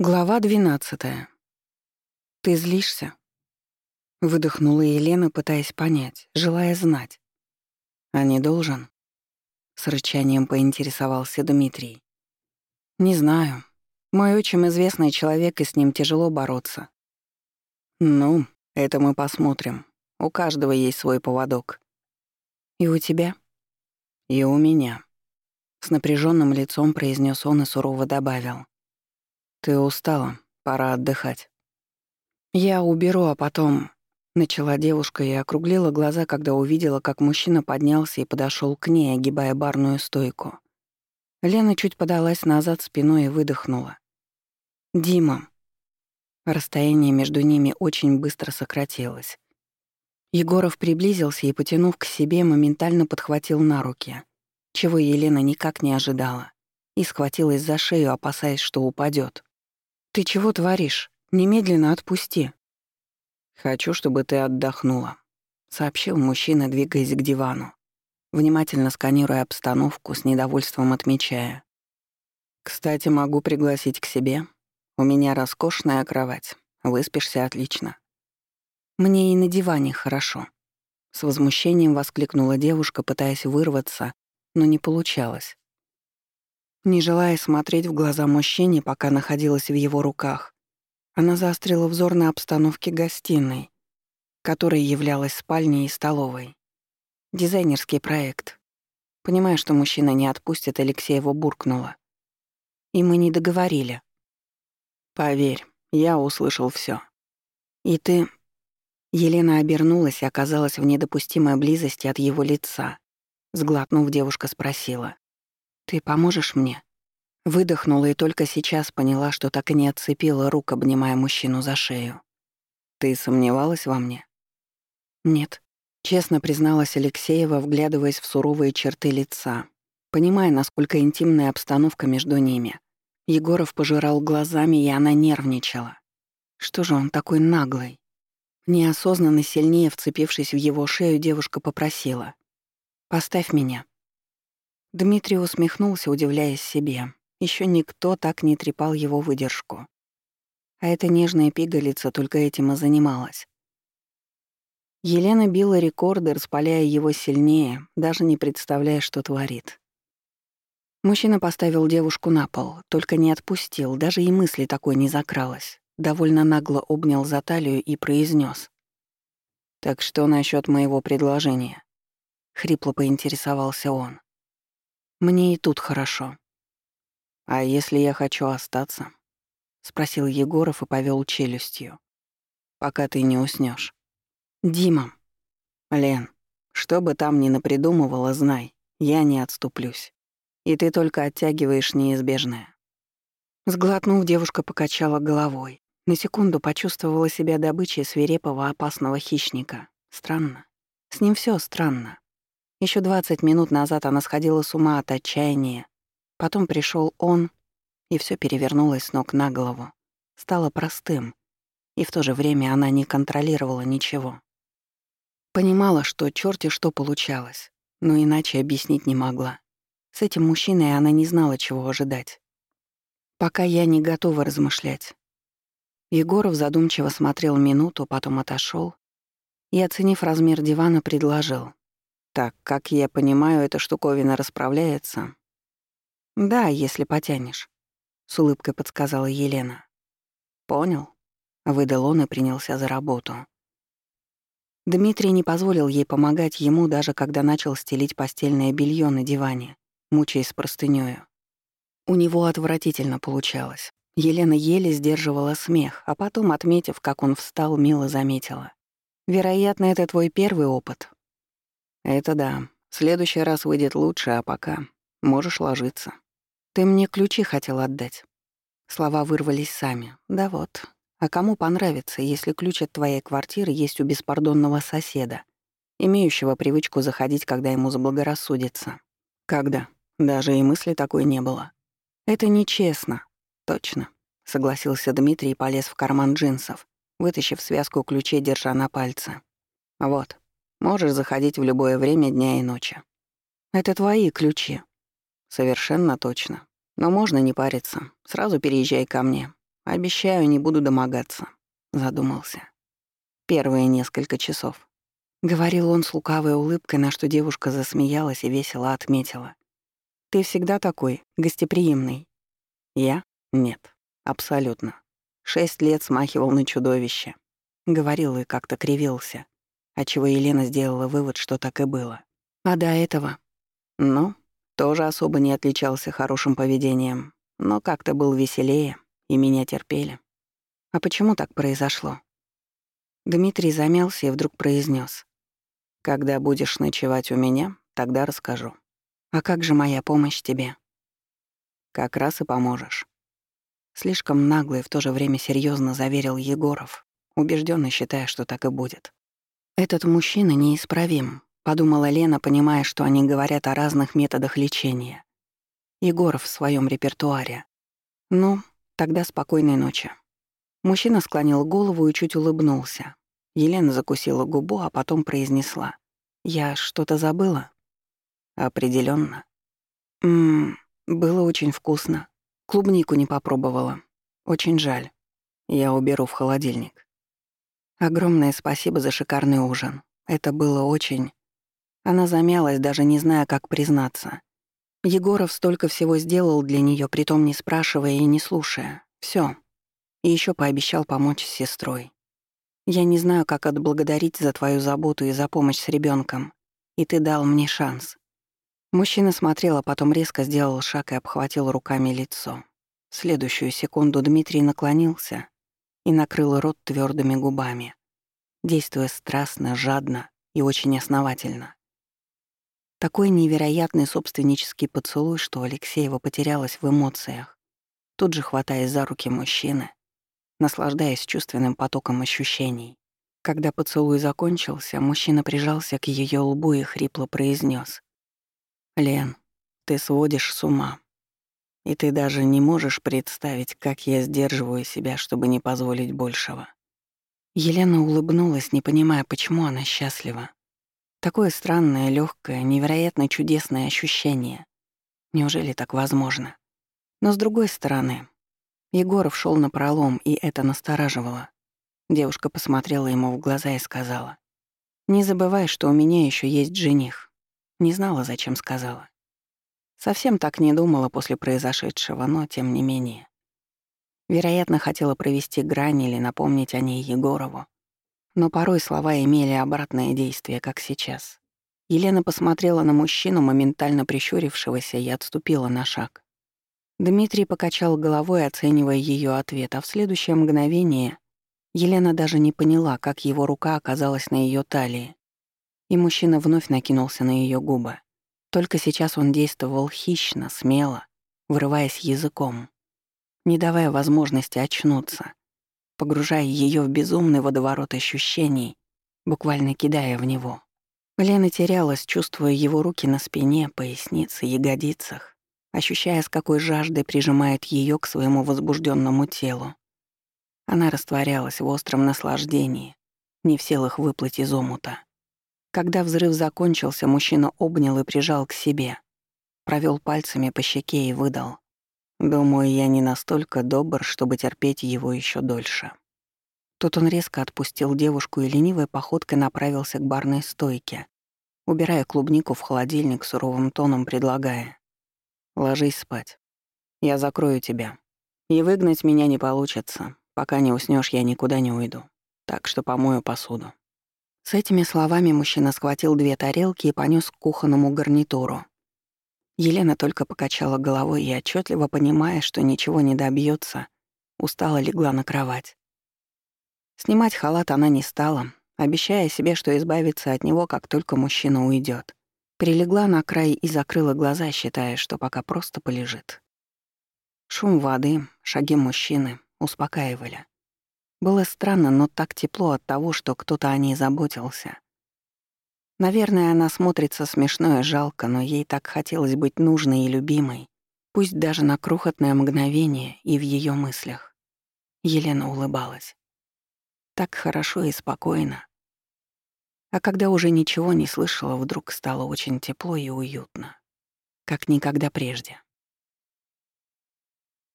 Глава 12. «Ты злишься?» Выдохнула Елена, пытаясь понять, желая знать. «А не должен?» С рычанием поинтересовался Дмитрий. «Не знаю. Мой очень известный человек, и с ним тяжело бороться». «Ну, это мы посмотрим. У каждого есть свой поводок». «И у тебя?» «И у меня», — с напряженным лицом произнес он и сурово добавил. «Ты устала, пора отдыхать». «Я уберу, а потом...» Начала девушка и округлила глаза, когда увидела, как мужчина поднялся и подошел к ней, огибая барную стойку. Лена чуть подалась назад спиной и выдохнула. «Дима». Расстояние между ними очень быстро сократилось. Егоров приблизился и, потянув к себе, моментально подхватил на руки, чего Елена никак не ожидала, и схватилась за шею, опасаясь, что упадет. «Ты чего творишь? Немедленно отпусти!» «Хочу, чтобы ты отдохнула», — сообщил мужчина, двигаясь к дивану, внимательно сканируя обстановку, с недовольством отмечая. «Кстати, могу пригласить к себе. У меня роскошная кровать. Выспишься отлично». «Мне и на диване хорошо», — с возмущением воскликнула девушка, пытаясь вырваться, но не получалось. Не желая смотреть в глаза мужчине, пока находилась в его руках, она заострила взор на обстановке гостиной, которая являлась спальней и столовой. Дизайнерский проект. Понимая, что мужчина не отпустит, Алексеева буркнула. И мы не договорили. Поверь, я услышал все. И ты... Елена обернулась и оказалась в недопустимой близости от его лица. Сглотнув, девушка спросила. «Ты поможешь мне?» Выдохнула и только сейчас поняла, что так и не отцепила рук, обнимая мужчину за шею. «Ты сомневалась во мне?» «Нет», — честно призналась Алексеева, вглядываясь в суровые черты лица, понимая, насколько интимная обстановка между ними. Егоров пожирал глазами, и она нервничала. Что же он такой наглый? Неосознанно сильнее вцепившись в его шею, девушка попросила. «Поставь меня». Дмитрий усмехнулся, удивляясь себе. Еще никто так не трепал его выдержку. А эта нежная пигалица только этим и занималась. Елена била рекорды, распаляя его сильнее, даже не представляя, что творит. Мужчина поставил девушку на пол, только не отпустил, даже и мысли такой не закралось. Довольно нагло обнял за талию и произнес: «Так что насчет моего предложения?» — хрипло поинтересовался он. Мне и тут хорошо. А если я хочу остаться? спросил Егоров и повел челюстью. Пока ты не уснешь. Дима. Лен, что бы там ни напридумывала, знай, я не отступлюсь. И ты только оттягиваешь неизбежное. Сглотнув, девушка покачала головой. На секунду почувствовала себя добычей свирепого опасного хищника. Странно. С ним все странно. Еще 20 минут назад она сходила с ума от отчаяния. Потом пришел он, и все перевернулось с ног на голову. Стало простым, и в то же время она не контролировала ничего. Понимала, что черти что получалось, но иначе объяснить не могла. С этим мужчиной она не знала, чего ожидать. «Пока я не готова размышлять». Егоров задумчиво смотрел минуту, потом отошел и, оценив размер дивана, предложил так, как я понимаю, эта штуковина расправляется?» «Да, если потянешь», — с улыбкой подсказала Елена. «Понял», — выдал он и принялся за работу. Дмитрий не позволил ей помогать ему, даже когда начал стелить постельное белье на диване, мучаясь простынёю. У него отвратительно получалось. Елена еле сдерживала смех, а потом, отметив, как он встал, мило заметила. «Вероятно, это твой первый опыт, «Это да. В следующий раз выйдет лучше, а пока можешь ложиться». «Ты мне ключи хотел отдать». Слова вырвались сами. «Да вот. А кому понравится, если ключ от твоей квартиры есть у беспардонного соседа, имеющего привычку заходить, когда ему заблагорассудится?» «Когда? Даже и мысли такой не было». «Это нечестно». «Точно», — согласился Дмитрий и полез в карман джинсов, вытащив связку ключей, держа на пальце. «Вот, Можешь заходить в любое время дня и ночи. Это твои ключи. Совершенно точно. Но можно не париться. Сразу переезжай ко мне. Обещаю, не буду домогаться. Задумался. Первые несколько часов. Говорил он с лукавой улыбкой, на что девушка засмеялась и весело отметила. «Ты всегда такой, гостеприимный». «Я? Нет. Абсолютно. Шесть лет смахивал на чудовище». Говорил и как-то кривился. А отчего Елена сделала вывод, что так и было. А до этого? Ну, тоже особо не отличался хорошим поведением, но как-то был веселее, и меня терпели. А почему так произошло? Дмитрий замялся и вдруг произнес: «Когда будешь ночевать у меня, тогда расскажу. А как же моя помощь тебе?» «Как раз и поможешь». Слишком нагло и в то же время серьезно заверил Егоров, убежденно считая, что так и будет. «Этот мужчина неисправим», — подумала Лена, понимая, что они говорят о разных методах лечения. Егоров в своем репертуаре. «Ну, тогда спокойной ночи». Мужчина склонил голову и чуть улыбнулся. Елена закусила губу, а потом произнесла. «Я что-то забыла?» Определенно. «Ммм, было очень вкусно. Клубнику не попробовала. Очень жаль. Я уберу в холодильник». Огромное спасибо за шикарный ужин. Это было очень... Она замялась, даже не зная, как признаться. Егоров столько всего сделал для нее, притом не спрашивая и не слушая. Все. И еще пообещал помочь с сестрой. Я не знаю, как отблагодарить за твою заботу и за помощь с ребенком. И ты дал мне шанс. Мужчина смотрел, а потом резко сделал шаг и обхватил руками лицо. В следующую секунду Дмитрий наклонился и накрыл рот твердыми губами, действуя страстно, жадно и очень основательно. Такой невероятный собственнический поцелуй, что Алексеева потерялась в эмоциях, тут же хватаясь за руки мужчины, наслаждаясь чувственным потоком ощущений. Когда поцелуй закончился, мужчина прижался к ее лбу и хрипло произнес: «Лен, ты сводишь с ума». И ты даже не можешь представить, как я сдерживаю себя, чтобы не позволить большего. Елена улыбнулась, не понимая, почему она счастлива. Такое странное, легкое, невероятно чудесное ощущение. Неужели так возможно? Но с другой стороны, Егоров шел на пролом, и это настораживало. Девушка посмотрела ему в глаза и сказала. «Не забывай, что у меня еще есть жених». Не знала, зачем сказала. Совсем так не думала после произошедшего, но тем не менее. Вероятно, хотела провести грань или напомнить о ней Егорову. Но порой слова имели обратное действие, как сейчас. Елена посмотрела на мужчину, моментально прищурившегося, и отступила на шаг. Дмитрий покачал головой, оценивая ее ответ, а в следующее мгновение Елена даже не поняла, как его рука оказалась на ее талии, и мужчина вновь накинулся на ее губы. Только сейчас он действовал хищно, смело, вырываясь языком, не давая возможности очнуться, погружая ее в безумный водоворот ощущений, буквально кидая в него. Лена терялась, чувствуя его руки на спине, пояснице, ягодицах, ощущая, с какой жаждой прижимает ее к своему возбужденному телу. Она растворялась в остром наслаждении, не в силах выплыть из омута. Когда взрыв закончился, мужчина обнял и прижал к себе. Провёл пальцами по щеке и выдал. «Думаю, я не настолько добр, чтобы терпеть его ещё дольше». Тут он резко отпустил девушку и ленивой походкой направился к барной стойке, убирая клубнику в холодильник суровым тоном, предлагая. «Ложись спать. Я закрою тебя. И выгнать меня не получится. Пока не уснёшь, я никуда не уйду. Так что помою посуду. С этими словами мужчина схватил две тарелки и понёс к кухонному гарнитуру. Елена только покачала головой и, отчётливо понимая, что ничего не добьётся, устала легла на кровать. Снимать халат она не стала, обещая себе, что избавится от него, как только мужчина уйдёт. Прилегла на край и закрыла глаза, считая, что пока просто полежит. Шум воды, шаги мужчины успокаивали. Было странно, но так тепло от того, что кто-то о ней заботился. Наверное, она смотрится смешно и жалко, но ей так хотелось быть нужной и любимой, пусть даже на крохотное мгновение и в ее мыслях. Елена улыбалась. Так хорошо и спокойно. А когда уже ничего не слышала, вдруг стало очень тепло и уютно, как никогда прежде.